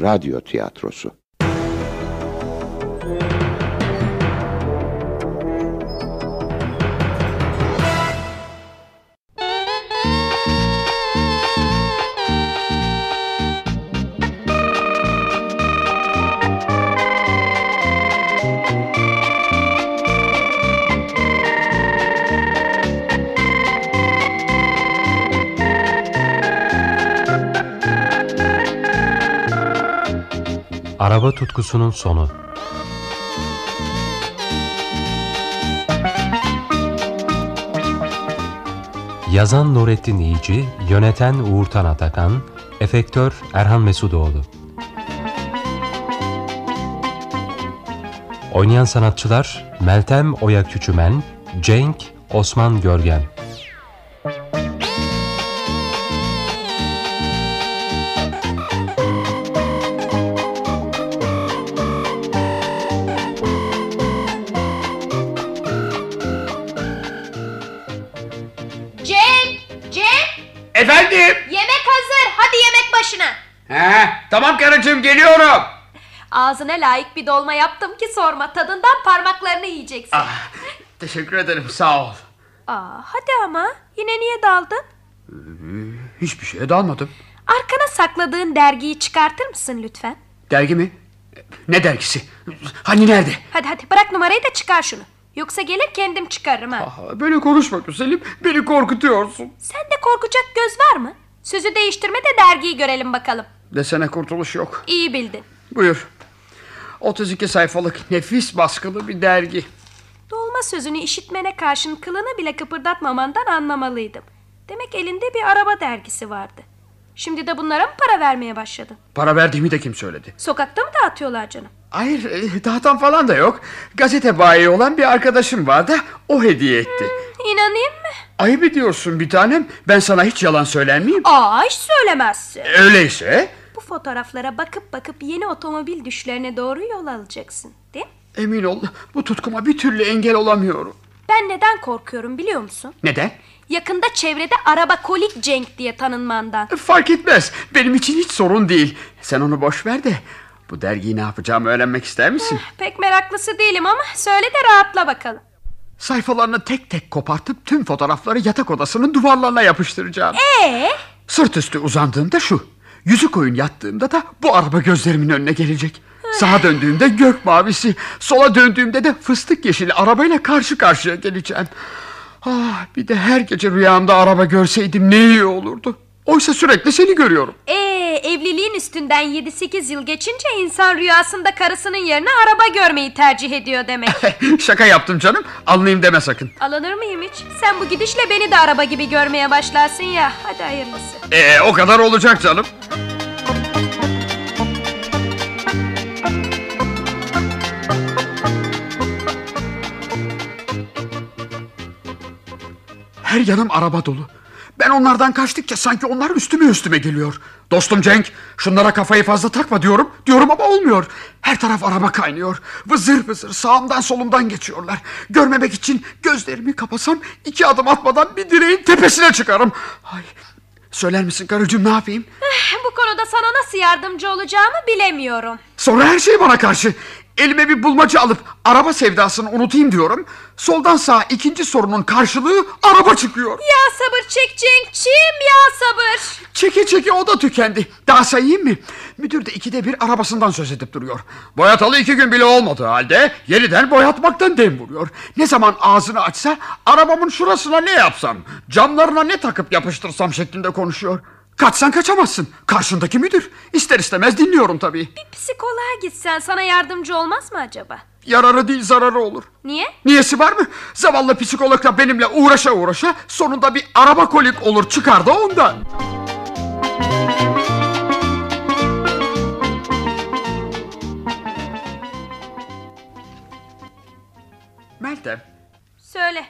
radyo tiyatrosu. Araba tutkusunun sonu Yazan Nurettin İyici, yöneten Uğurtan Atakan, efektör Erhan Mesudoğlu. Oynayan sanatçılar Meltem Oya Küçümen, Cenk Osman Görgen. Karıcığım geliyorum. Ağzına layık bir dolma yaptım ki sorma. Tadından parmaklarını yiyeceksin. Ah, teşekkür ederim sağ ol. Aa, hadi ama. Yine niye daldın? Hiçbir şeye dalmadım. Arkana sakladığın dergiyi çıkartır mısın lütfen? Dergi mi? Ne dergisi? Hani nerede? Hadi hadi bırak numarayı da çıkar şunu. Yoksa gelir kendim çıkarırım ha. Ah, böyle konuşma güzelim. Beni korkutuyorsun. Sende korkacak göz var mı? Sözü değiştirme de dergiyi görelim bakalım. Desene kurtuluş yok. İyi bildin. Buyur. 32 sayfalık nefis baskılı bir dergi. Dolma sözünü işitmene karşın kılını bile kıpırdatmamandan anlamalıydım. Demek elinde bir araba dergisi vardı. Şimdi de bunlara mı para vermeye başladın? Para verdiğimi de kim söyledi? Sokakta mı dağıtıyorlar canım? Hayır, e, dağıtan falan da yok. Gazete bayi olan bir arkadaşım vardı. O hediye etti. İnanayım mı? Ayıp ediyorsun bir tanem. Ben sana hiç yalan söyler miyim? Aa hiç söylemezsin. Öyleyse Bu fotoğraflara bakıp bakıp yeni otomobil düşlerine doğru yol alacaksın. Değil mi? emin ol bu tutkuma bir türlü engel olamıyorum. Ben neden korkuyorum biliyor musun? Neden? Yakında çevrede araba kolik Cenk diye tanınmandan. Fark etmez. Benim için hiç sorun değil. Sen onu boş ver de bu dergiyi ne yapacağımı öğrenmek ister misin? Pek meraklısı değilim ama söyle de rahatla bakalım. Sayfalarını tek tek kopartıp tüm fotoğrafları yatak odasının duvarlarına yapıştıracağım. Ee, Sırt üstü uzandığımda şu. Yüzü koyun yattığımda da bu araba gözlerimin önüne gelecek. Sağa döndüğümde gök mavisi, sola döndüğümde de fıstık yeşili arabayla karşı karşıya geleceğim. Ah, bir de her gece rüyamda araba görseydim ne iyi olurdu. Oysa sürekli seni görüyorum. ee, evliliğin üstünden 7-8 yıl geçince insan rüyasında karısının yerine araba görmeyi tercih ediyor demek. Şaka yaptım canım. Anlayayım deme sakın. Alınır mıyım hiç? Sen bu gidişle beni de araba gibi görmeye başlarsın ya. Hadi hayırlısı. Ee, o kadar olacak canım. Her yanım araba dolu. Ben onlardan kaçtıkça sanki onlar üstüme üstüme geliyor. Dostum Cenk, şunlara kafayı fazla takma diyorum. Diyorum ama olmuyor. Her taraf araba kaynıyor. Vızır vızır sağımdan solumdan geçiyorlar. Görmemek için gözlerimi kapasam iki adım atmadan bir direğin tepesine çıkarım. Ay, söyler misin karıcığım ne yapayım? Bu konuda sana nasıl yardımcı olacağımı bilemiyorum. Sonra her şey bana karşı. Elime bir bulmaca alıp araba sevdasını unutayım diyorum. Soldan sağa ikinci sorunun karşılığı araba çıkıyor. Ya sabır çek Cenk'ciğim ya sabır. Çeke çeke o da tükendi. Daha sayayım mı? Müdür de ikide bir arabasından söz edip duruyor. Boyatalı iki gün bile olmadığı halde yeniden boyatmaktan dem vuruyor. Ne zaman ağzını açsa arabamın şurasına ne yapsam, camlarına ne takıp yapıştırsam şeklinde konuşuyor. Kaçsan kaçamazsın. Karşındaki müdür. İster istemez dinliyorum tabii. Bir psikoloğa gitsen sana yardımcı olmaz mı acaba? Yararı değil zararı olur. Niye? Niyesi var mı? Zavallı psikologla benimle uğraşa uğraşa sonunda bir araba kolik olur çıkar da ondan. Meltem, Söyle.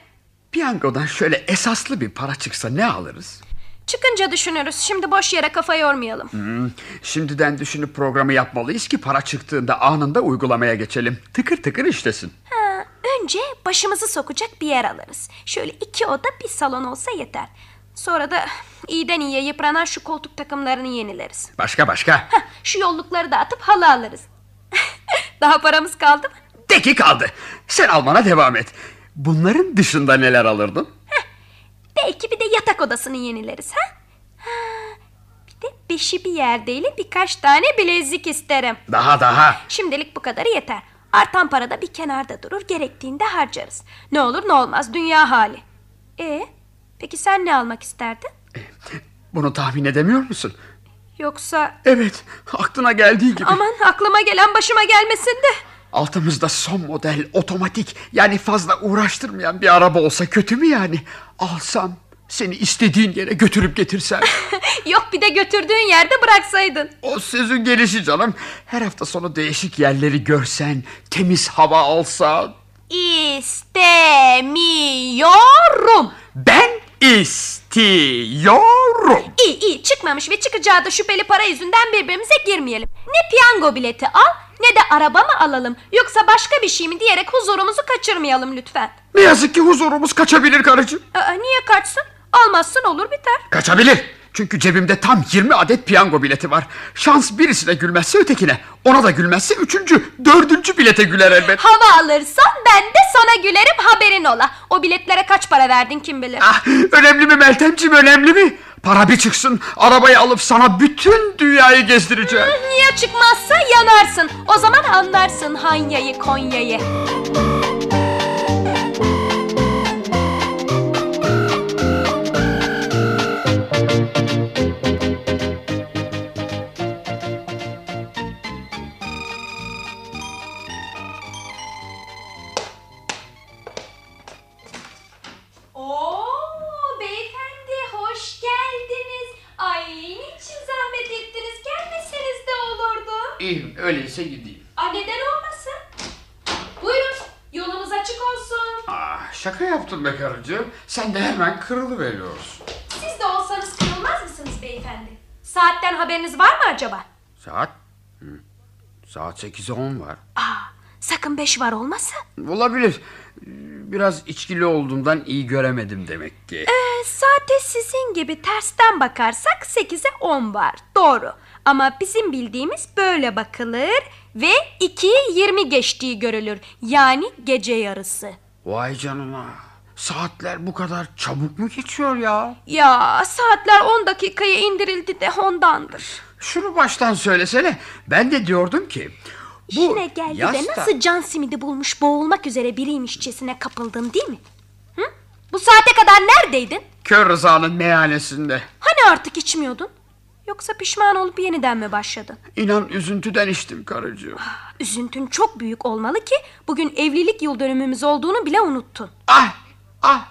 piyangodan şöyle esaslı bir para çıksa ne alırız? Çıkınca düşünürüz. Şimdi boş yere kafa yormayalım. Hmm, şimdiden düşünüp programı yapmalıyız ki para çıktığında anında uygulamaya geçelim. Tıkır tıkır işlesin. Ha, önce başımızı sokacak bir yer alırız. Şöyle iki oda bir salon olsa yeter. Sonra da iyiden iyiye yıpranan şu koltuk takımlarını yenileriz. Başka başka. Heh, şu yollukları da atıp halı alırız. Daha paramız kaldı mı? De ki kaldı. Sen almana devam et. Bunların dışında neler alırdın? Belki bir de yatak odasını yenileriz ha? ha bir de beşi bir yerdeyle birkaç tane bilezik isterim. Daha daha. Şimdilik bu kadarı yeter. Artan para da bir kenarda durur gerektiğinde harcarız. Ne olur ne olmaz dünya hali. E peki sen ne almak isterdin? Bunu tahmin edemiyor musun? Yoksa Evet, aklına geldiği gibi. aman aklıma gelen başıma gelmesin de. Altımızda son model, otomatik, yani fazla uğraştırmayan bir araba olsa kötü mü yani? Alsam, seni istediğin yere götürüp getirsem. Yok bir de götürdüğün yerde bıraksaydın. o sözün gelişi canım. Her hafta sonu değişik yerleri görsen, temiz hava alsan. İstemiyorum. Ben istiyorum. İyi iyi çıkmamış ve çıkacağı da şüpheli para yüzünden birbirimize girmeyelim. Ne piyango bileti al ne de araba mı alalım yoksa başka bir şey mi diyerek huzurumuzu kaçırmayalım lütfen. Ne yazık ki huzurumuz kaçabilir karıcığım. Aa, niye kaçsın? Almazsın olur biter. Kaçabilir. Çünkü cebimde tam 20 adet piyango bileti var. Şans birisine gülmezse ötekine. Ona da gülmezse üçüncü, dördüncü bilete güler elbet. Hava alırsan ben de sana gülerim haberin ola. O biletlere kaç para verdin kim bilir. Ah, önemli mi Meltemciğim önemli mi? Para bir çıksın arabayı alıp sana bütün dünyayı gezdireceğim. Niye çıkmazsa yanarsın. O zaman anlarsın Hanya'yı Konya'yı. Öyleyse gideyim. Aa, neden olmasın? Buyurun yolunuz açık olsun. Ah, şaka yaptım be karıcığım. Sen de hemen kırılıveriyorsun. Siz de olsanız kırılmaz mısınız beyefendi? Saatten haberiniz var mı acaba? Saat? Hı. Saat 8'e 10 var. Aa, sakın beş var olmasın. Olabilir. Biraz içkili olduğumdan iyi göremedim demek ki. Ee, saate sizin gibi tersten bakarsak 8'e 10 var. Doğru. Ama bizim bildiğimiz böyle bakılır ve 2'yi 20 geçtiği görülür. Yani gece yarısı. Vay canına. Saatler bu kadar çabuk mu geçiyor ya? Ya saatler 10 dakikaya indirildi de ondandır. Şunu baştan söylesene. Ben de diyordum ki... Bu Yine geldi de yasta- nasıl can simidi bulmuş boğulmak üzere biriymişçesine kapıldın değil mi? Hı? Bu saate kadar neredeydin? Kör Rıza'nın meyhanesinde. Hani artık içmiyordun? Yoksa pişman olup yeniden mi başladın? İnan üzüntüden içtim karıcığım. Üzüntün çok büyük olmalı ki bugün evlilik yıl dönümümüz olduğunu bile unuttun. Ah! Ah!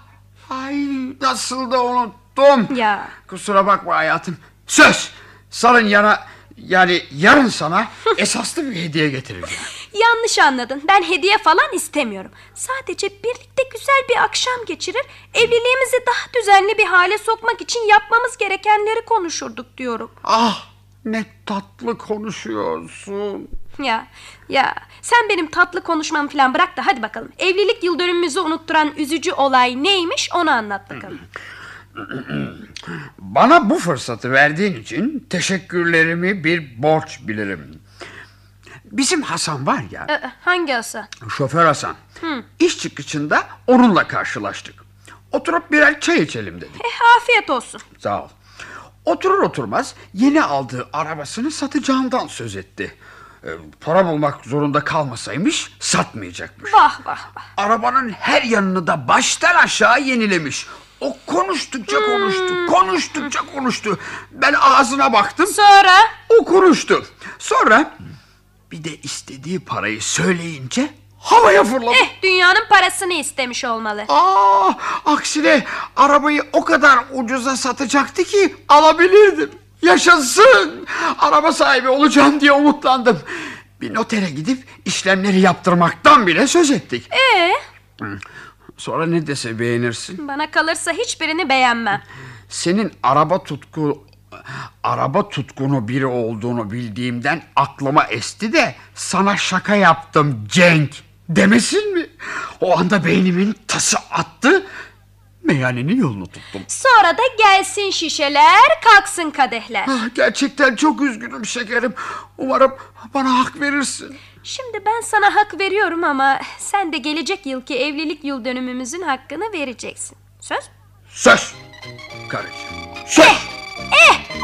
Ay nasıl da unuttum. Ya. Kusura bakma hayatım. Söz! Sarın yana yani yarın sana esaslı bir hediye getireceğim. Yanlış anladın. Ben hediye falan istemiyorum. Sadece birlikte güzel bir akşam geçirir, evliliğimizi daha düzenli bir hale sokmak için yapmamız gerekenleri konuşurduk diyorum. Ah! Ne tatlı konuşuyorsun. Ya, ya sen benim tatlı konuşmamı falan bırak da hadi bakalım. Evlilik yıl dönümümüzü unutturan üzücü olay neymiş onu anlat bakalım. Bana bu fırsatı verdiğin için teşekkürlerimi bir borç bilirim. Bizim Hasan var ya, Ee, hangi asa? şoför Hasan. İş çıkışında onunla karşılaştık. Oturup birer çay içelim dedik. Eh, afiyet olsun. Sağ ol. Oturur oturmaz yeni aldığı arabasını satacağından söz etti. Ee, para bulmak zorunda kalmasaymış satmayacakmış. Vah vah vah. Arabanın her yanını da baştan aşağı yenilemiş. O konuştukça konuştu, konuştukça konuştu. Ben ağzına baktım, Sonra? o konuştu. Sonra bir de istediği parayı söyleyince havaya fırladı. Eh, dünyanın parasını istemiş olmalı. Aa, aksine arabayı o kadar ucuza satacaktı ki alabilirdim. Yaşasın! Araba sahibi olacağım diye umutlandım. Bir notere gidip işlemleri yaptırmaktan bile söz ettik. Ee, Sonra ne dese beğenirsin. bana kalırsa hiçbirini beğenmem. Senin araba tutku araba tutkunu biri olduğunu bildiğimden aklıma esti de sana şaka yaptım Cenk demesin mi? O anda beynimin tası attı. Meyhanenin yolunu tuttum. Sonra da gelsin şişeler, kalksın kadehler. Ah, gerçekten çok üzgünüm şekerim. Umarım bana hak verirsin. Şimdi ben sana hak veriyorum ama sen de gelecek yılki evlilik yıl dönümümüzün hakkını vereceksin. Söz? Söz. Karıcığım. Söz. Eh,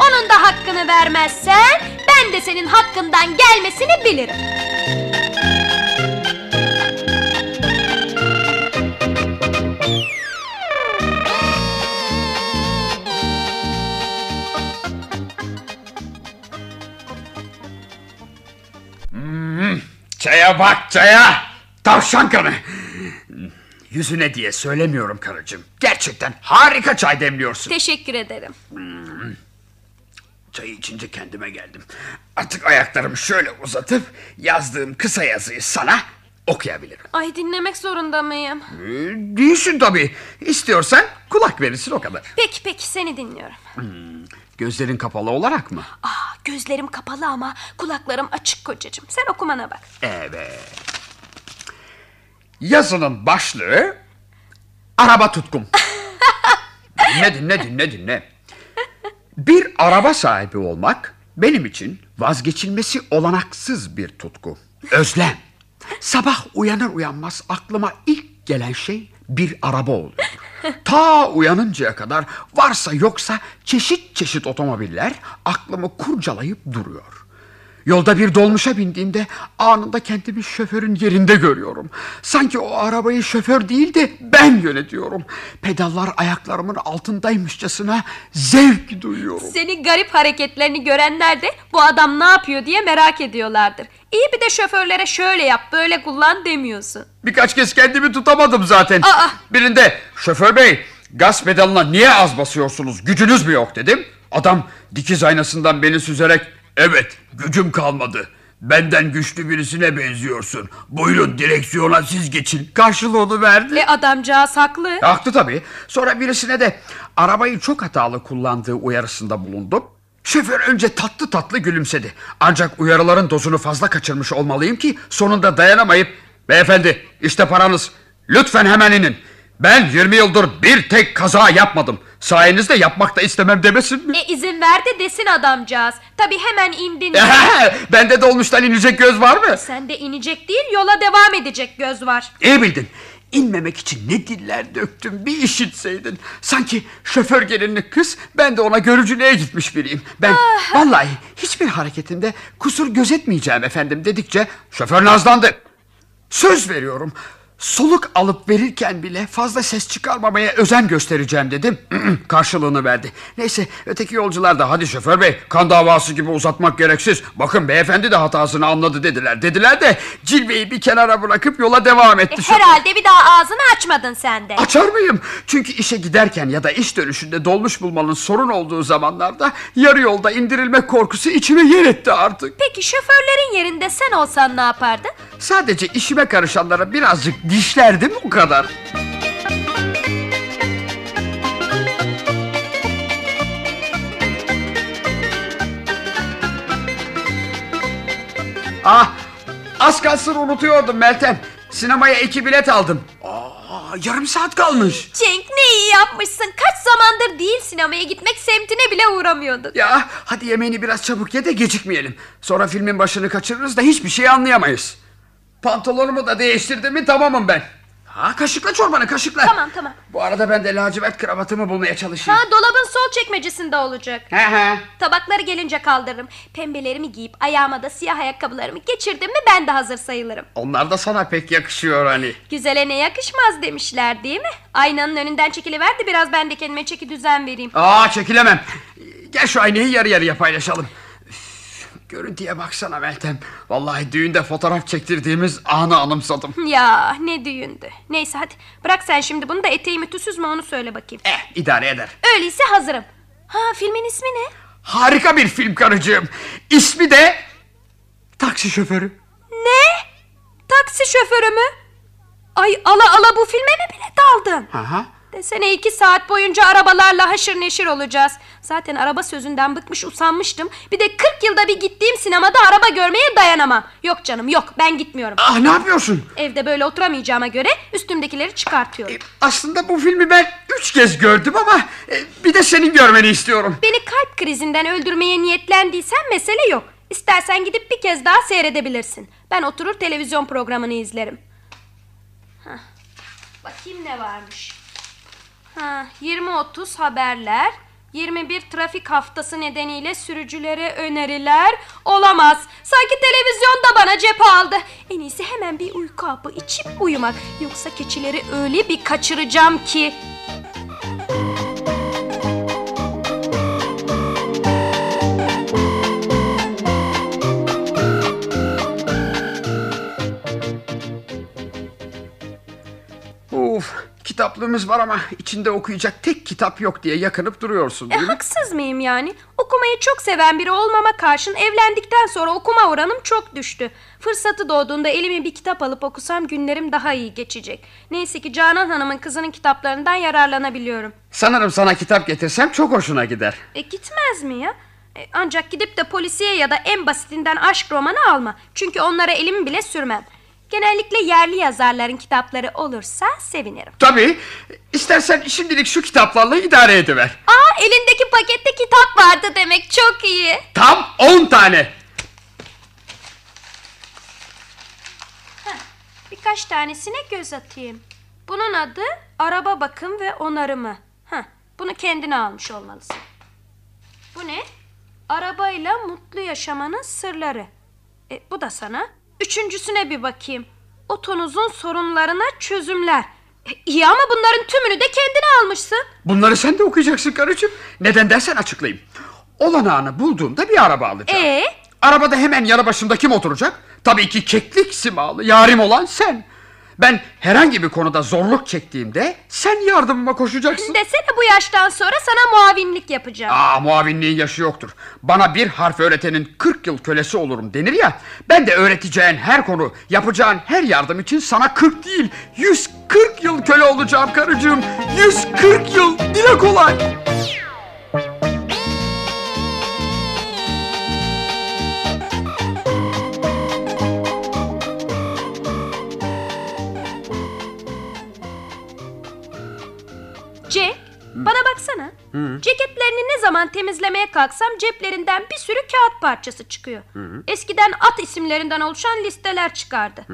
onun da hakkını vermezsen ben de senin hakkından gelmesini bilirim. Çaya bak çaya. Tavşan kanı. Yüzüne diye söylemiyorum karıcığım. Gerçekten harika çay demliyorsun. Teşekkür ederim. Çayı içince kendime geldim. Artık ayaklarımı şöyle uzatıp yazdığım kısa yazıyı sana okuyabilirim. Ay dinlemek zorunda mıyım? Ee, değilsin tabii. İstiyorsan kulak verirsin o kadar. Peki peki seni dinliyorum. Gözlerin kapalı olarak mı? Aa, gözlerim kapalı ama kulaklarım açık kocacığım. Sen okumana bak. Evet. Yazının başlığı araba tutkum. dinle dinle dinle dinle. Bir araba sahibi olmak benim için vazgeçilmesi olanaksız bir tutku. Özlem. Sabah uyanır uyanmaz aklıma ilk gelen şey bir araba oluyor. Ta uyanıncaya kadar varsa yoksa çeşit çeşit otomobiller aklımı kurcalayıp duruyor. Yolda bir dolmuşa bindiğimde anında kendimi şoförün yerinde görüyorum. Sanki o arabayı şoför değil de ben yönetiyorum. Pedallar ayaklarımın altındaymışçasına zevk duyuyorum. Senin garip hareketlerini görenler de bu adam ne yapıyor diye merak ediyorlardır. İyi bir de şoförlere şöyle yap böyle kullan demiyorsun. Birkaç kez kendimi tutamadım zaten. Aa! Birinde şoför bey gaz pedalına niye az basıyorsunuz gücünüz mü yok dedim. Adam dikiz aynasından beni süzerek evet gücüm kalmadı. Benden güçlü birisine benziyorsun. Buyurun direksiyona siz geçin. Karşılığını verdi. E adamcağız haklı. Haklı tabii. Sonra birisine de arabayı çok hatalı kullandığı uyarısında bulundum. Şoför önce tatlı tatlı gülümsedi. Ancak uyarıların dozunu fazla kaçırmış olmalıyım ki sonunda dayanamayıp beyefendi işte paranız lütfen hemen inin. Ben 20 yıldır bir tek kaza yapmadım. Sayenizde yapmak da istemem demesin mi? E izin ver de desin adamcağız. Tabi hemen indin. Bende dolmuştan inecek göz var mı? Sende inecek değil yola devam edecek göz var. İyi bildin. İnmemek için ne diller döktüm bir işitseydin. Sanki şoför gelinli kız ben de ona görücülüğe gitmiş biriyim. Ben vallahi hiçbir hareketinde kusur gözetmeyeceğim efendim dedikçe şoför nazlandı. Söz veriyorum. Soluk alıp verirken bile fazla ses çıkarmamaya özen göstereceğim dedim. Karşılığını verdi. Neyse öteki yolcular da hadi şoför bey kan davası gibi uzatmak gereksiz. Bakın beyefendi de hatasını anladı dediler. Dediler de cilveyi bir kenara bırakıp yola devam etti. E, herhalde bir daha ağzını açmadın sen de. Açar mıyım? Çünkü işe giderken ya da iş dönüşünde dolmuş bulmanın sorun olduğu zamanlarda yarı yolda indirilme korkusu içime yer etti artık. Peki şoförlerin yerinde sen olsan ne yapardın? Sadece işime karışanlara birazcık dişlerdim o kadar. Ah, az kalsın unutuyordum Meltem. Sinemaya iki bilet aldım. Aa, yarım saat kalmış. Cenk ne iyi yapmışsın. Kaç zamandır değil sinemaya gitmek semtine bile uğramıyorduk. Ya hadi yemeğini biraz çabuk ye de gecikmeyelim. Sonra filmin başını kaçırırız da hiçbir şey anlayamayız. Pantolonumu da değiştirdim mi tamamım ben. Ha kaşıkla çorbanı kaşıkla. Tamam tamam. Bu arada ben de lacivert kravatımı bulmaya çalışayım. Ha dolabın sol çekmecesinde olacak. He he. Tabakları gelince kaldırırım. Pembelerimi giyip ayağıma da siyah ayakkabılarımı geçirdim mi ben de hazır sayılırım. Onlar da sana pek yakışıyor hani. Güzele ne yakışmaz demişler değil mi? Aynanın önünden çekiliver de biraz ben de kendime çeki düzen vereyim. Aa çekilemem. Gel şu aynayı yarı yarıya paylaşalım. Görüntüye baksana Meltem. Vallahi düğünde fotoğraf çektirdiğimiz anı anımsadım. Ya ne düğündü. Neyse hadi bırak sen şimdi bunu da eteğimi tüsüz mü onu söyle bakayım. Eh idare eder. Öyleyse hazırım. Ha filmin ismi ne? Harika bir film karıcığım. İsmi de Taksi Şoförü. Ne? Taksi şoförü mü? Ay ala ala bu filme mi bilet aldın? Aha. Desene iki saat boyunca arabalarla haşır neşir olacağız. Zaten araba sözünden bıkmış usanmıştım. Bir de 40 yılda bir gittiğim sinemada araba görmeye dayanamam. Yok canım yok ben gitmiyorum. Ah ne yapıyorsun? Evde böyle oturamayacağıma göre üstümdekileri çıkartıyorum. Aslında bu filmi ben üç kez gördüm ama e, bir de senin görmeni istiyorum. Beni kalp krizinden öldürmeye niyetlendiysen mesele yok. İstersen gidip bir kez daha seyredebilirsin. Ben oturur televizyon programını izlerim. Hah, Bakayım ne varmış. Ha, 20-30 haberler. 21 trafik haftası nedeniyle sürücülere öneriler olamaz. Sanki televizyon da bana cephe aldı. En iyisi hemen bir uyku hapı içip uyumak. Yoksa keçileri öyle bir kaçıracağım ki. Kitaplığımız var ama içinde okuyacak tek kitap yok diye yakınıp duruyorsun E, mi? haksız mıyım yani? Okumayı çok seven biri olmama karşın evlendikten sonra okuma oranım çok düştü. Fırsatı doğduğunda elime bir kitap alıp okusam günlerim daha iyi geçecek. Neyse ki Canan Hanım'ın kızının kitaplarından yararlanabiliyorum. Sanırım sana kitap getirsem çok hoşuna gider. E gitmez mi ya? E, ancak gidip de polisiye ya da en basitinden aşk romanı alma. Çünkü onlara elimi bile sürmem. Genellikle yerli yazarların kitapları olursa sevinirim. Tabii. İstersen şimdilik şu kitaplarla idare ediver. Aa elindeki pakette kitap vardı demek çok iyi. Tam 10 tane. Birkaç tanesine göz atayım. Bunun adı araba bakım ve onarımı. Heh, bunu kendine almış olmalısın. Bu ne? Arabayla mutlu yaşamanın sırları. E, bu da sana. Üçüncüsüne bir bakayım. Otonuzun sorunlarına çözümler. E, iyi ama bunların tümünü de kendine almışsın. Bunları sen de okuyacaksın karıcığım. Neden dersen açıklayayım. Olanağını bulduğumda bir araba alacağım. Ee? Arabada hemen yanı başımda kim oturacak? Tabii ki keklik simalı yarim olan sen. Ben herhangi bir konuda zorluk çektiğimde sen yardımıma koşacaksın. Desene bu yaştan sonra sana muavinlik yapacağım. Aa muavinliğin yaşı yoktur. Bana bir harf öğretenin 40 yıl kölesi olurum denir ya. Ben de öğreteceğin her konu, yapacağın her yardım için sana 40 değil 140 yıl köle olacağım karıcığım. 140 yıl dile kolay. Baksana. Ceketlerini ne zaman temizlemeye kalksam ceplerinden bir sürü kağıt parçası çıkıyor. Eskiden at isimlerinden oluşan listeler çıkardı.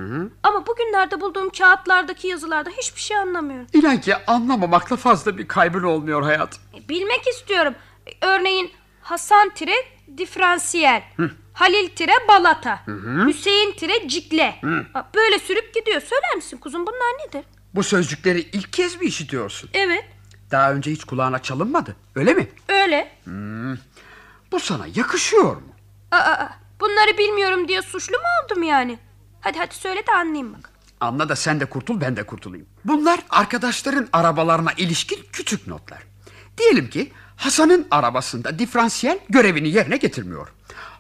Ama bugünlerde bulduğum kağıtlardaki yazılarda hiçbir şey anlamıyorum. İnan ki anlamamakla fazla bir kaybın olmuyor hayatım. E, Bilmek istiyorum. E, Örneğin Hasan tire diferansiyel. Halil tire balata. Hüseyin tire cikle. Ha, Böyle sürüp gidiyor. Söyler misin kuzum bunlar nedir? Bu sözcükleri ilk kez mi işitiyorsun? Evet Daha önce hiç kulağına çalınmadı öyle mi? öyle. Bu sana yakışıyor mu? Aa, bunları bilmiyorum diye suçlu mu oldum yani? Hadi hadi söyle de anlayayım bak. Anla da sen de kurtul ben de kurtulayım. Bunlar arkadaşların arabalarına ilişkin küçük notlar. Diyelim ki Hasan'ın arabasında diferansiyel görevini yerine getirmiyor.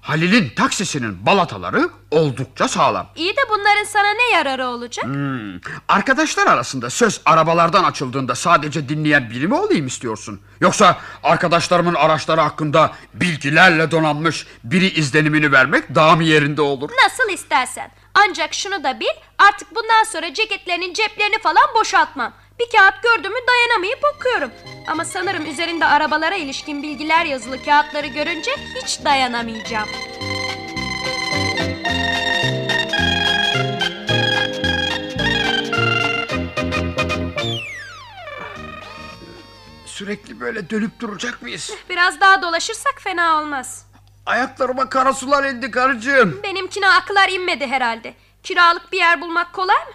Halil'in taksisinin balataları oldukça sağlam. İyi de bunların sana ne yararı olacak? Hmm, Arkadaşlar arasında söz arabalardan açıldığında sadece dinleyen biri mi olayım istiyorsun? Yoksa arkadaşlarımın araçları hakkında bilgilerle donanmış biri izlenimini vermek daha mı yerinde olur? Nasıl istersen. Ancak şunu da bil artık bundan sonra ceketlerinin ceplerini falan boşaltmam. Bir kağıt gördüğümü dayanamayıp okuyorum. Ama sanırım üzerinde arabalara ilişkin bilgiler yazılı kağıtları görünce hiç dayanamayacağım. Sürekli böyle dönüp duracak mıyız? Biraz daha dolaşırsak fena olmaz. Ayaklarıma kara sular indi karıcığım. Benimkine akıllar inmedi herhalde. Kiralık bir yer bulmak kolay mı?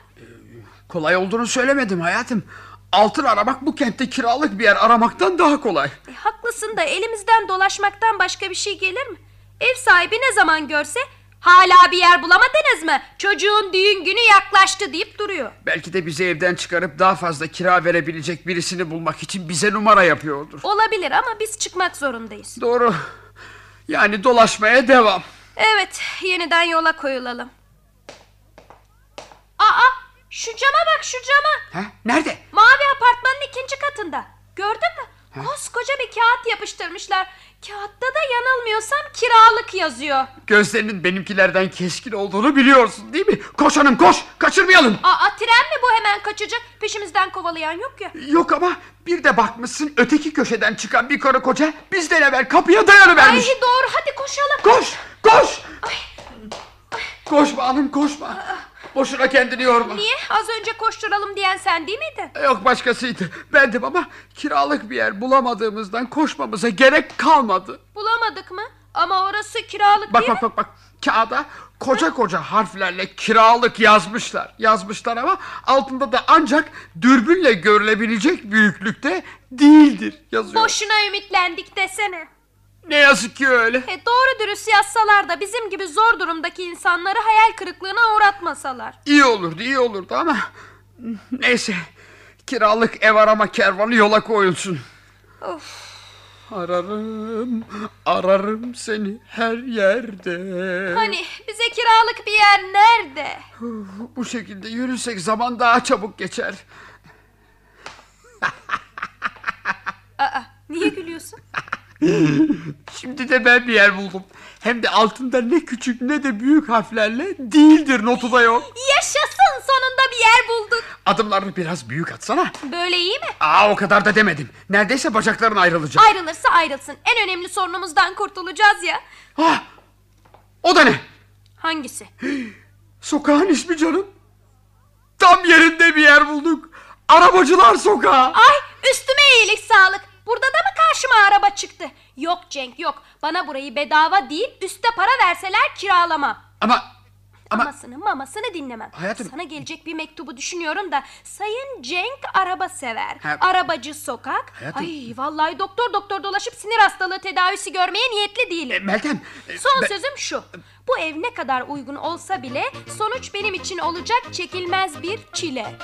Kolay olduğunu söylemedim hayatım. Altın aramak bu kentte kiralık bir yer aramaktan daha kolay. E, haklısın da elimizden dolaşmaktan başka bir şey gelir mi? Ev sahibi ne zaman görse hala bir yer bulamadınız mı? Çocuğun düğün günü yaklaştı deyip duruyor. Belki de bizi evden çıkarıp daha fazla kira verebilecek birisini bulmak için bize numara yapıyordur. Olabilir ama biz çıkmak zorundayız. Doğru. Yani dolaşmaya devam. Evet, yeniden yola koyulalım. Aa, şu cama bak şu cama. Ha? Nerede? Mavi apartmanın ikinci katında. Gördün mü? Koskoca bir kağıt yapıştırmışlar. Kağıtta da yanılmıyorsam kiralık yazıyor. Gözlerinin benimkilerden keskin olduğunu biliyorsun değil mi? Koş hanım koş kaçırmayalım. Aa tren mi bu hemen kaçacak? Peşimizden kovalayan yok ya. Yok ama bir de bakmışsın öteki köşeden çıkan bir karı koca bizden evvel kapıya dayanıvermiş. Ay doğru hadi koşalım. Koş koş. Koşma hanım koşma. Boşuna kendini yorma. Niye? Az önce koşturalım diyen sen değil miydin? Yok başkasıydı. Bendim ama kiralık bir yer bulamadığımızdan koşmamıza gerek kalmadı. Bulamadık mı? Ama orası kiralık Bak değil bak mi? bak bak. Kağıda koca koca harflerle kiralık yazmışlar. Yazmışlar ama altında da ancak dürbünle görülebilecek büyüklükte değildir yazıyor. Boşuna ümitlendik desene. Ne yazık ki öyle. E doğru dürüst yazsalar da bizim gibi zor durumdaki insanları hayal kırıklığına uğratmasalar. İyi olurdu iyi olurdu ama neyse kiralık ev arama kervanı yola koyulsun. Of. Ararım ararım seni her yerde. Hani bize kiralık bir yer nerede? Bu şekilde yürüsek zaman daha çabuk geçer. Aa, niye gülüyorsun? Şimdi de ben bir yer buldum. Hem de altında ne küçük ne de büyük harflerle değildir notu da yok. Yaşasın sonunda bir yer bulduk. Adımlarını biraz büyük atsana. Böyle iyi mi? Aa o kadar da demedim. Neredeyse bacakların ayrılacak. Ayrılırsa ayrılsın. En önemli sorunumuzdan kurtulacağız ya. Ah, o da ne? Hangisi? Sokağın ismi canım. Tam yerinde bir yer bulduk. Arabacılar sokağı. Ay üstüme iyilik sağlık. Burada da mı karşıma araba çıktı? Yok Cenk yok. Bana burayı bedava değil üste para verseler kiralamam. Ama ama Amasını mamasını dinlemem. Hayatım- Sana gelecek bir mektubu düşünüyorum da Sayın Cenk araba sever. Ha- Arabacı sokak. Hayatım- Ay vallahi doktor doktor dolaşıp sinir hastalığı tedavisi görmeye niyetli e, değilim. Meltem. e, Son ben- sözüm şu. Bu ev ne kadar uygun olsa bile sonuç benim için olacak çekilmez bir çile.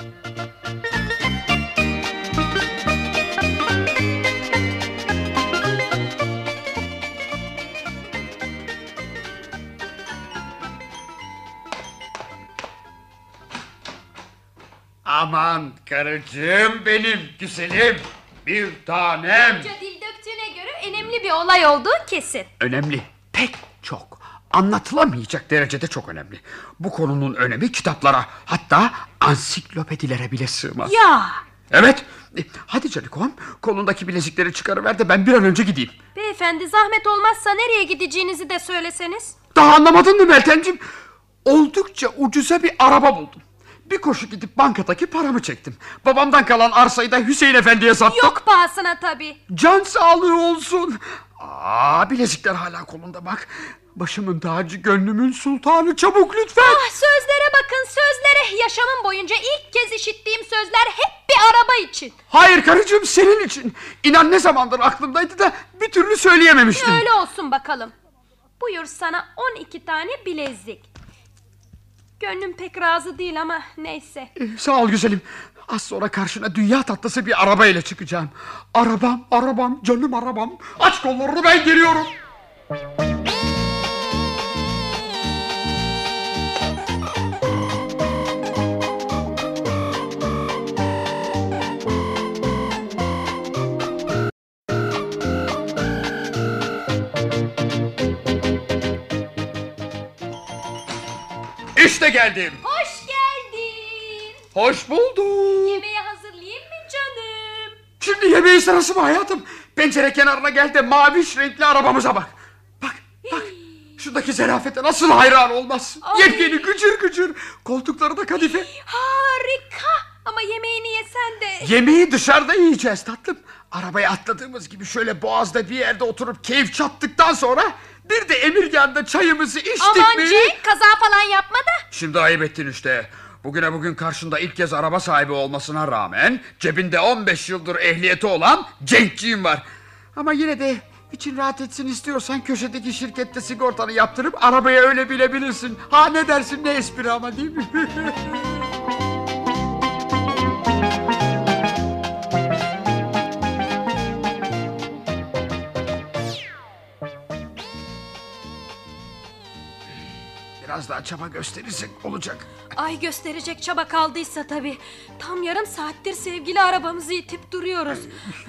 Aman karıcığım benim güzelim. Bir tanem. Bunca dil döktüğüne göre önemli bir olay olduğu kesin. Önemli. Pek çok. Anlatılamayacak derecede çok önemli. Bu konunun önemi kitaplara hatta ansiklopedilere bile sığmaz. Ya Evet. Hadi Canikom kolundaki bilezikleri çıkarıver de ben bir an önce gideyim. beyefendi zahmet olmazsa nereye gideceğinizi de söyleseniz. Daha anlamadın mı Meltemciğim? Oldukça ucuza bir araba buldum. Bir koşu gidip bankadaki paramı çektim. Babamdan kalan arsayı da Hüseyin Efendi'ye sattım. Yok pahasına tabii. Can sağlığı olsun. Aa, bilezikler hala kolunda bak. Başımın tacı gönlümün sultanı çabuk lütfen. Ah sözlere bakın sözlere. Yaşamım boyunca ilk kez işittiğim sözler hep bir araba için. Hayır karıcığım senin için. İnan ne zamandır aklımdaydı da bir türlü söyleyememiştim. Öyle olsun bakalım. Buyur sana 12 tane bilezik. Gönlüm pek razı değil ama neyse. Ee, Sağ ol güzelim. Az sonra karşına dünya tatlısı bir araba ile çıkacağım. Arabam, arabam, canım arabam. Aç kollarını ben geliyorum. İşte geldim. Hoş geldin. Hoş bulduk. Yemeği hazırlayayım mı canım? Şimdi yemeğin sırası mı hayatım? Pencere kenarına gel de maviş renkli arabamıza bak. Bak, bak. Şuradaki zerafete nasıl hayran olmaz? Ay. Yepyeni gıcır gıcır. Koltukları da kadife. Harika. Ama yemeğini yesen de. Yemeği dışarıda yiyeceğiz tatlım. Arabaya atladığımız gibi şöyle boğazda bir yerde oturup keyif çattıktan sonra... ...bir de Emirgan'da çayımızı içtik Aman mi... Cenk kaza falan yapma da. Şimdi ayıp ettin işte. Bugüne bugün karşında ilk kez araba sahibi olmasına rağmen... ...cebinde 15 yıldır ehliyeti olan Cenk'ciğim var. Ama yine de için rahat etsin istiyorsan... ...köşedeki şirkette sigortanı yaptırıp arabaya öyle bilebilirsin. Ha ne dersin ne espri ama değil mi? Biraz daha çaba gösterirsek olacak. Ay gösterecek çaba kaldıysa tabii. Tam yarım saattir sevgili arabamızı itip duruyoruz.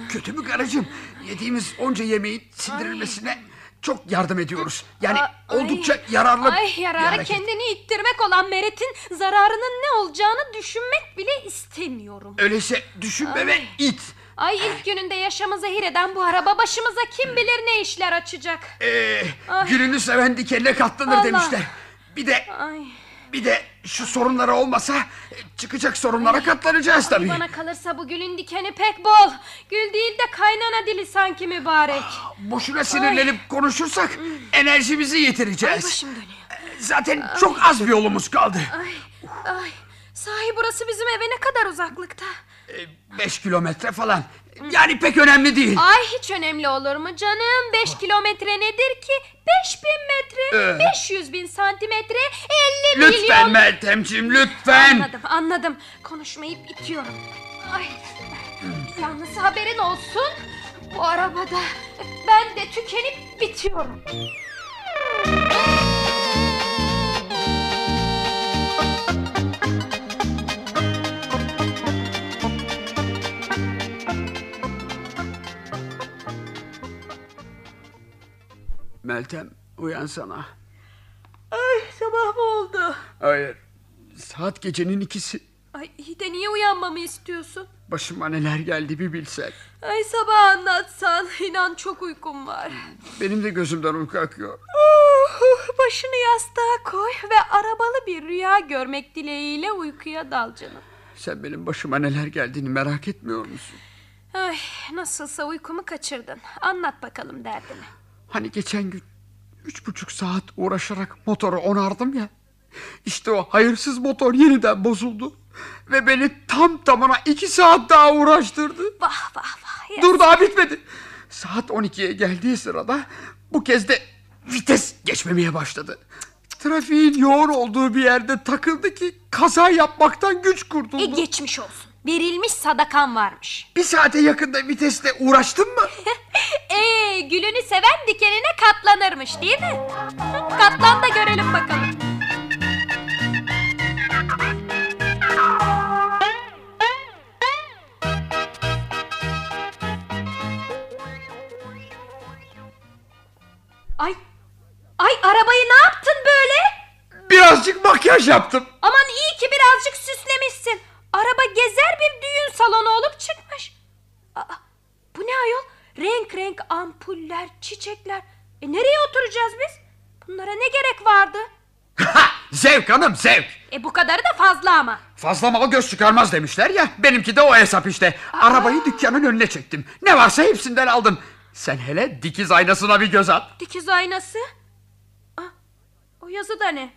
Kötü mü karıcığım? Yediğimiz onca yemeğin sindirilmesine çok yardım ediyoruz. Yani Aa, oldukça ay, yararlı. Ay yararı kendini ittirmek olan Meret'in zararının ne olacağını düşünmek bile istemiyorum. Öyleyse düşünme ve it. Ay ilk gününde yaşamı zehir eden bu araba başımıza kim bilir ne işler açacak. Ee, Ay. gününü seven dikenine katlanır Allah. demişler. Bir de Ay bir de şu sorunları olmasa e, çıkacak sorunlara katlanacağız tabii. bana kalırsa bu gülün dikeni pek bol. Gül değil de kaynana dili sanki mübarek. Boşuna sinirlenip konuşursak enerjimizi Ay yitireceğiz. başım dönüyor. Zaten çok az bir yolumuz kaldı. Ay ay sahi burası bizim eve ne kadar uzaklıkta? Ee, Beş kilometre falan. Yani pek önemli değil. Ay hiç önemli olur mu canım? 5 kilometre nedir ki? 5000 metre, Ee. 500 bin santimetre, 50 Lütfen milyon... Meltemciğim lütfen. Anladım, anladım. Konuşmayı bitiyorum. Ay, yalnız haberin olsun. Bu arabada ben de tükenip bitiyorum. Meltem uyansana. Ay sabah mı oldu? Hayır. Saat gecenin ikisi. Ay iyi de niye uyanmamı istiyorsun? Başıma neler geldi bir bilsen. Ay sabah anlatsan. İnan çok uykum var. Benim de gözümden uyku akıyor. Uh, Başını yastığa koy ve arabalı bir rüya görmek dileğiyle uykuya dal canım. Sen benim başıma neler geldiğini merak etmiyor musun? Ay nasılsa uykumu kaçırdın. Anlat bakalım derdini. Hani geçen gün üç buçuk saat uğraşarak motoru onardım ya. İşte o hayırsız motor yeniden bozuldu. Ve beni tam tamına iki saat daha uğraştırdı. Vah vah vah. Ya- Dur daha bitmedi. Saat 12'ye geldiği sırada bu kez de vites geçmemeye başladı. Trafiğin yoğun olduğu bir yerde takıldı ki kaza yapmaktan güç kurtuldu. E geçmiş olsun. Verilmiş sadakan varmış. Bir saate yakında vitesle uğraştın mı? Ee gülünü seven dikenine katlanırmış değil mi? Katlan da görelim bakalım. Ay, ay arabayı ne yaptın böyle? Birazcık makyaj yaptım. Aman iyi ki birazcık süslemişsin. Araba gezer bir düğün salonu olup çıkmış. Aa, bu ne ayol? Renk renk ampuller, çiçekler. E nereye oturacağız biz? Bunlara ne gerek vardı? zevk hanım zevk. E bu kadarı da fazla ama. Fazla mal göz çıkarmaz demişler ya. Benimki de o hesap işte. Arabayı dükkanın önüne çektim. Ne varsa hepsinden aldım. Sen hele dikiz aynasına bir göz at. Dikiz aynası. Aa, o yazı da ne?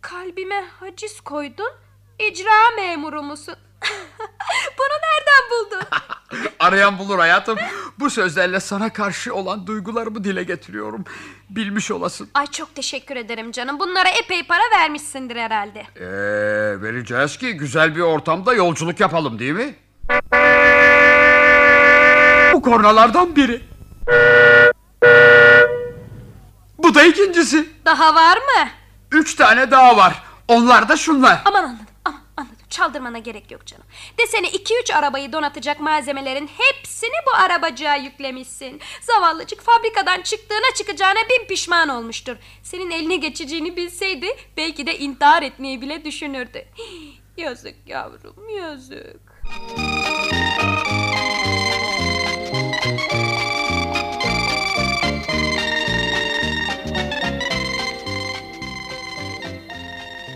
Kalbime haciz koydun. İcra memuru musun? Bunu nereden buldun? Arayan bulur hayatım. Bu sözlerle sana karşı olan duygularımı dile getiriyorum. Bilmiş olasın. Ay çok teşekkür ederim canım. Bunlara epey para vermişsindir herhalde. Ee, vereceğiz ki güzel bir ortamda yolculuk yapalım değil mi? Bu kornalardan biri. Bu da ikincisi. Daha var mı? Üç tane daha var. Onlar da şunlar. Aman anladım. Çaldırmana gerek yok canım. Desene 2-3 arabayı donatacak malzemelerin hepsini bu arabacığa yüklemişsin. Zavallıcık fabrikadan çıktığına çıkacağına bin pişman olmuştur. Senin eline geçeceğini bilseydi belki de intihar etmeyi bile düşünürdü. Yazık yavrum yazık.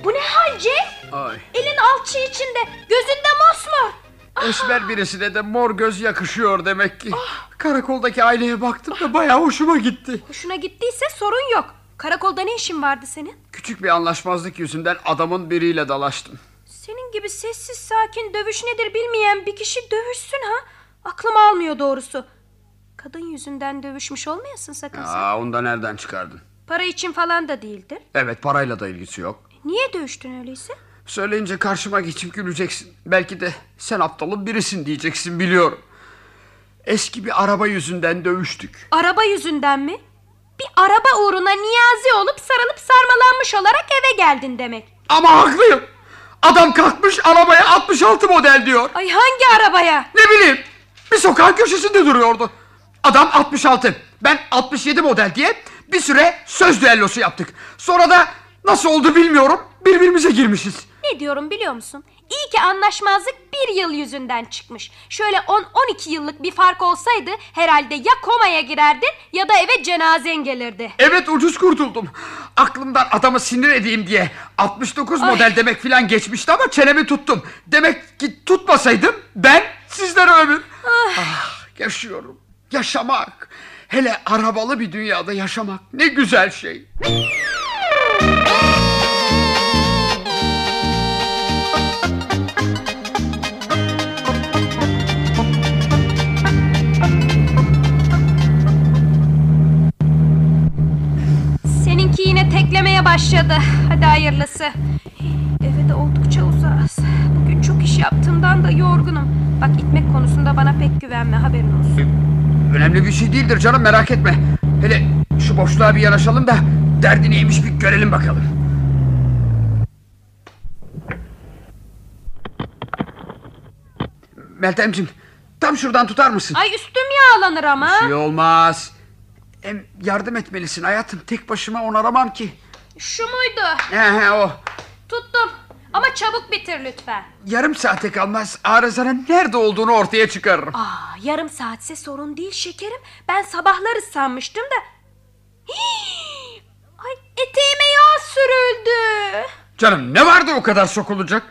Bu ne hal Cenk? Ay. Alçı içinde, gözünde mosmor. Esmer birisine de mor göz yakışıyor demek ki. Karakoldaki aileye baktım da bayağı hoşuma gitti. Hoşuna gittiyse sorun yok. Karakolda ne işin vardı senin? Küçük bir anlaşmazlık yüzünden adamın biriyle dalaştım. Senin gibi sessiz sakin dövüş nedir bilmeyen bir kişi dövüşsün ha? Aklım almıyor doğrusu. Kadın yüzünden dövüşmüş olmayasın sakın sen. Aa, onu da nereden çıkardın? Para için falan da değildir. Evet parayla da ilgisi yok. Niye dövüştün öyleyse? Söyleyince karşıma geçip güleceksin. Belki de sen aptalın birisin diyeceksin biliyorum. Eski bir araba yüzünden dövüştük. Araba yüzünden mi? Bir araba uğruna niyazi olup sarılıp sarmalanmış olarak eve geldin demek. Ama haklıyım. Adam kalkmış arabaya 66 model diyor. Ay hangi arabaya? Ne bileyim bir sokağın köşesinde duruyordu. Adam 66 ben 67 model diye Bir süre söz düellosu yaptık. Sonra da nasıl oldu bilmiyorum birbirimize girmişiz. Ne diyorum biliyor musun? İyi ki anlaşmazlık bir yıl yüzünden çıkmış. Şöyle 10-12 yıllık bir fark olsaydı herhalde ya komaya girerdin ya da eve cenazen gelirdi. Evet ucuz kurtuldum. Aklımdan adamı sinir edeyim diye 69 model demek filan geçmişti ama çenemi tuttum. Demek ki tutmasaydım ben sizlere ömür. Ah, yaşıyorum. Yaşamak. Hele arabalı bir dünyada yaşamak ne güzel şey. Teklemeye başladı. Hadi hayırlısı. Eve de oldukça uzağız. Bugün çok iş yaptığımdan da yorgunum. Bak itmek konusunda bana pek güvenme haberin olsun. Önemli bir şey değildir canım merak etme. Hele şu boşluğa bir yanaşalım da derdi neymiş bir görelim bakalım. Meltemciğim tam şuradan tutar mısın? Ay üstüm yağlanır ama. Bir şey olmaz. Hem yardım etmelisin hayatım. Tek başıma onaramam ki. Şu muydu? He o. Tuttum. Ama çabuk bitir lütfen. Yarım saate kalmaz arızanın nerede olduğunu ortaya çıkarırım. Aa, yarım saatse sorun değil şekerim. Ben sabahları sanmıştım da. Hii! Ay eteğime yağ sürüldü. Canım ne vardı o kadar sokulacak?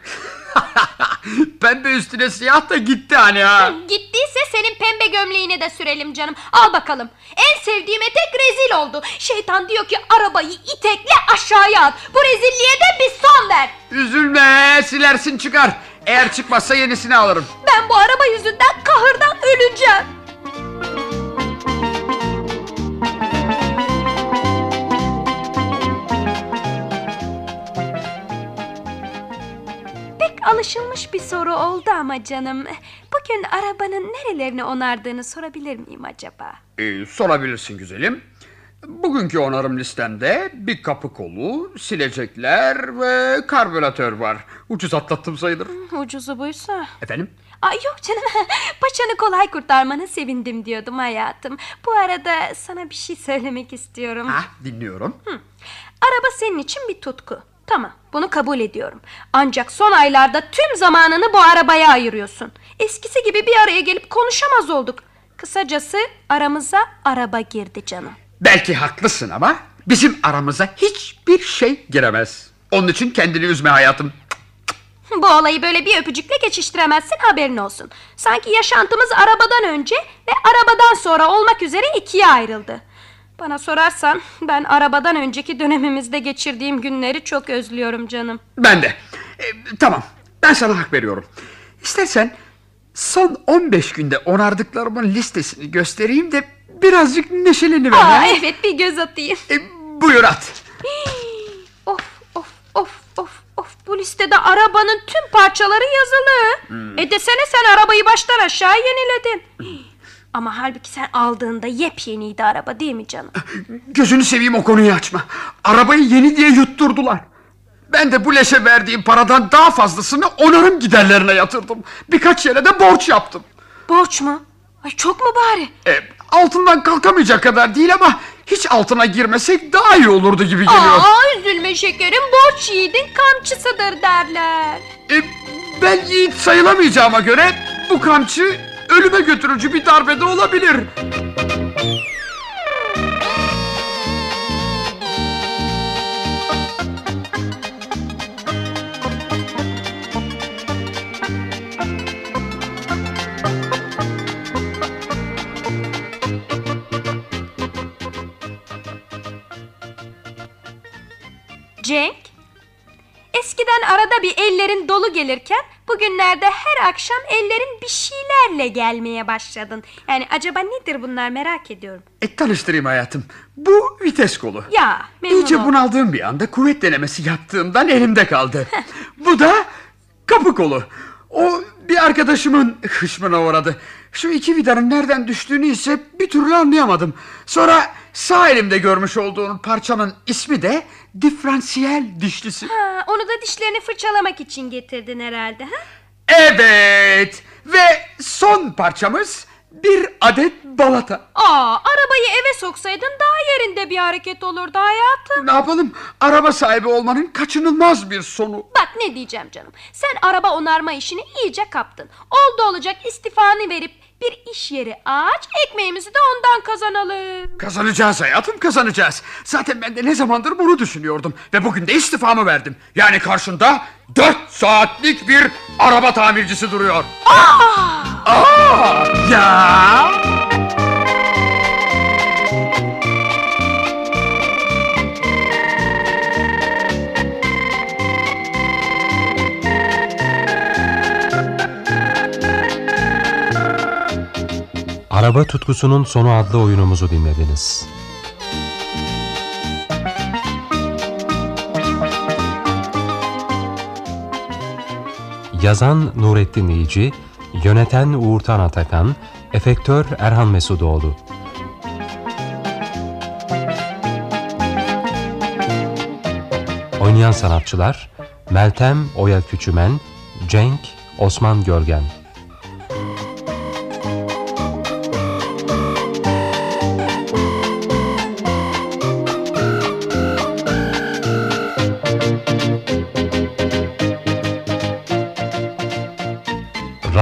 Pembe üstüne siyah da gitti hani ha. Gittiyse senin pembe gömleğine de sürelim canım. Al bakalım. En sevdiğim etek rezil oldu. Şeytan diyor ki arabayı itekle aşağıya at. Bu rezilliğe de bir son ver. Üzülme silersin çıkar. Eğer çıkmazsa yenisini alırım. Ben bu araba yüzünden kahırdan öleceğim. Alışılmış bir soru oldu ama canım. Bugün arabanın nerelerini onardığını sorabilir miyim acaba? Ee, sorabilirsin güzelim. Bugünkü onarım listemde bir kapı kolu, silecekler ve karbüratör var. Ucuz atlattım sayılır. Ucuzu buysa. Efendim? Ay yok canım. Paçanı kolay kurtarmana sevindim diyordum hayatım. Bu arada sana bir şey söylemek istiyorum. Ha dinliyorum. Araba senin için bir tutku. Tamam bunu kabul ediyorum. Ancak son aylarda tüm zamanını bu arabaya ayırıyorsun. Eskisi gibi bir araya gelip konuşamaz olduk. Kısacası aramıza araba girdi canım. Belki haklısın ama bizim aramıza hiçbir şey giremez. Onun için kendini üzme hayatım. Bu olayı böyle bir öpücükle geçiştiremezsin haberin olsun. Sanki yaşantımız arabadan önce ve arabadan sonra olmak üzere ikiye ayrıldı. Bana sorarsan ben arabadan önceki dönemimizde geçirdiğim günleri çok özlüyorum canım. Ben de. Ee, tamam ben sana hak veriyorum. İstersen son 15 günde onardıklarımın listesini göstereyim de birazcık neşeleniver. Aa, ha? evet bir göz atayım. Ee, buyur at. Of of of of of bu listede arabanın tüm parçaları yazılı. E desene sen arabayı baştan aşağı yeniledin. Ama halbuki sen aldığında yepyeniydi araba değil mi canım? Gözünü seveyim o konuyu açma. Arabayı yeni diye yutturdular. Ben de bu leşe verdiğim paradan daha fazlasını onarım giderlerine yatırdım. Birkaç yere de borç yaptım. Borç mu? Ay çok mu bari? E, altından kalkamayacak kadar değil ama hiç altına girmesek daha iyi olurdu gibi geliyor. Aa üzülme şekerim borç yiğidin kamçısıdır derler. E, ben yiğit sayılamayacağıma göre bu kamçı ölüme götürücü bir darbede olabilir. Cenk, eskiden arada bir ellerin dolu gelirken bugünlerde her akşam ellerin bir şeylerle gelmeye başladın. Yani acaba nedir bunlar merak ediyorum. E, tanıştırayım hayatım. Bu vites kolu. Ya memnun İyice oldum. bunaldığım bir anda kuvvet denemesi yaptığımdan elimde kaldı. Bu da kapı kolu. O bir arkadaşımın hışmına uğradı. Şu iki vidanın nereden düştüğünü ise bir türlü anlayamadım. Sonra sağ elimde görmüş olduğun parçanın ismi de diferansiyel dişlisi. Ha, onu da dişlerini fırçalamak için getirdin herhalde. Ha? Evet ve son parçamız bir adet balata. Aa, arabayı eve soksaydın daha yerinde bir hareket olurdu hayatım. Ne yapalım? Araba sahibi olmanın kaçınılmaz bir sonu. Bak ne diyeceğim canım. Sen araba onarma işini iyice kaptın. Oldu olacak istifanı verip bir iş yeri aç, ekmeğimizi de ondan kazanalım. Kazanacağız hayatım kazanacağız. Zaten ben de ne zamandır bunu düşünüyordum. Ve bugün de istifamı verdim. Yani karşında dört saatlik bir araba tamircisi duruyor. Aa! Aa! Ya! Araba Tutkusunun Sonu adlı oyunumuzu dinlediniz. Yazan Nurettin İyici, yöneten Uğurtan Atakan, efektör Erhan Mesudoğlu. Oynayan sanatçılar Meltem Oya Küçümen, Cenk Osman Görgen.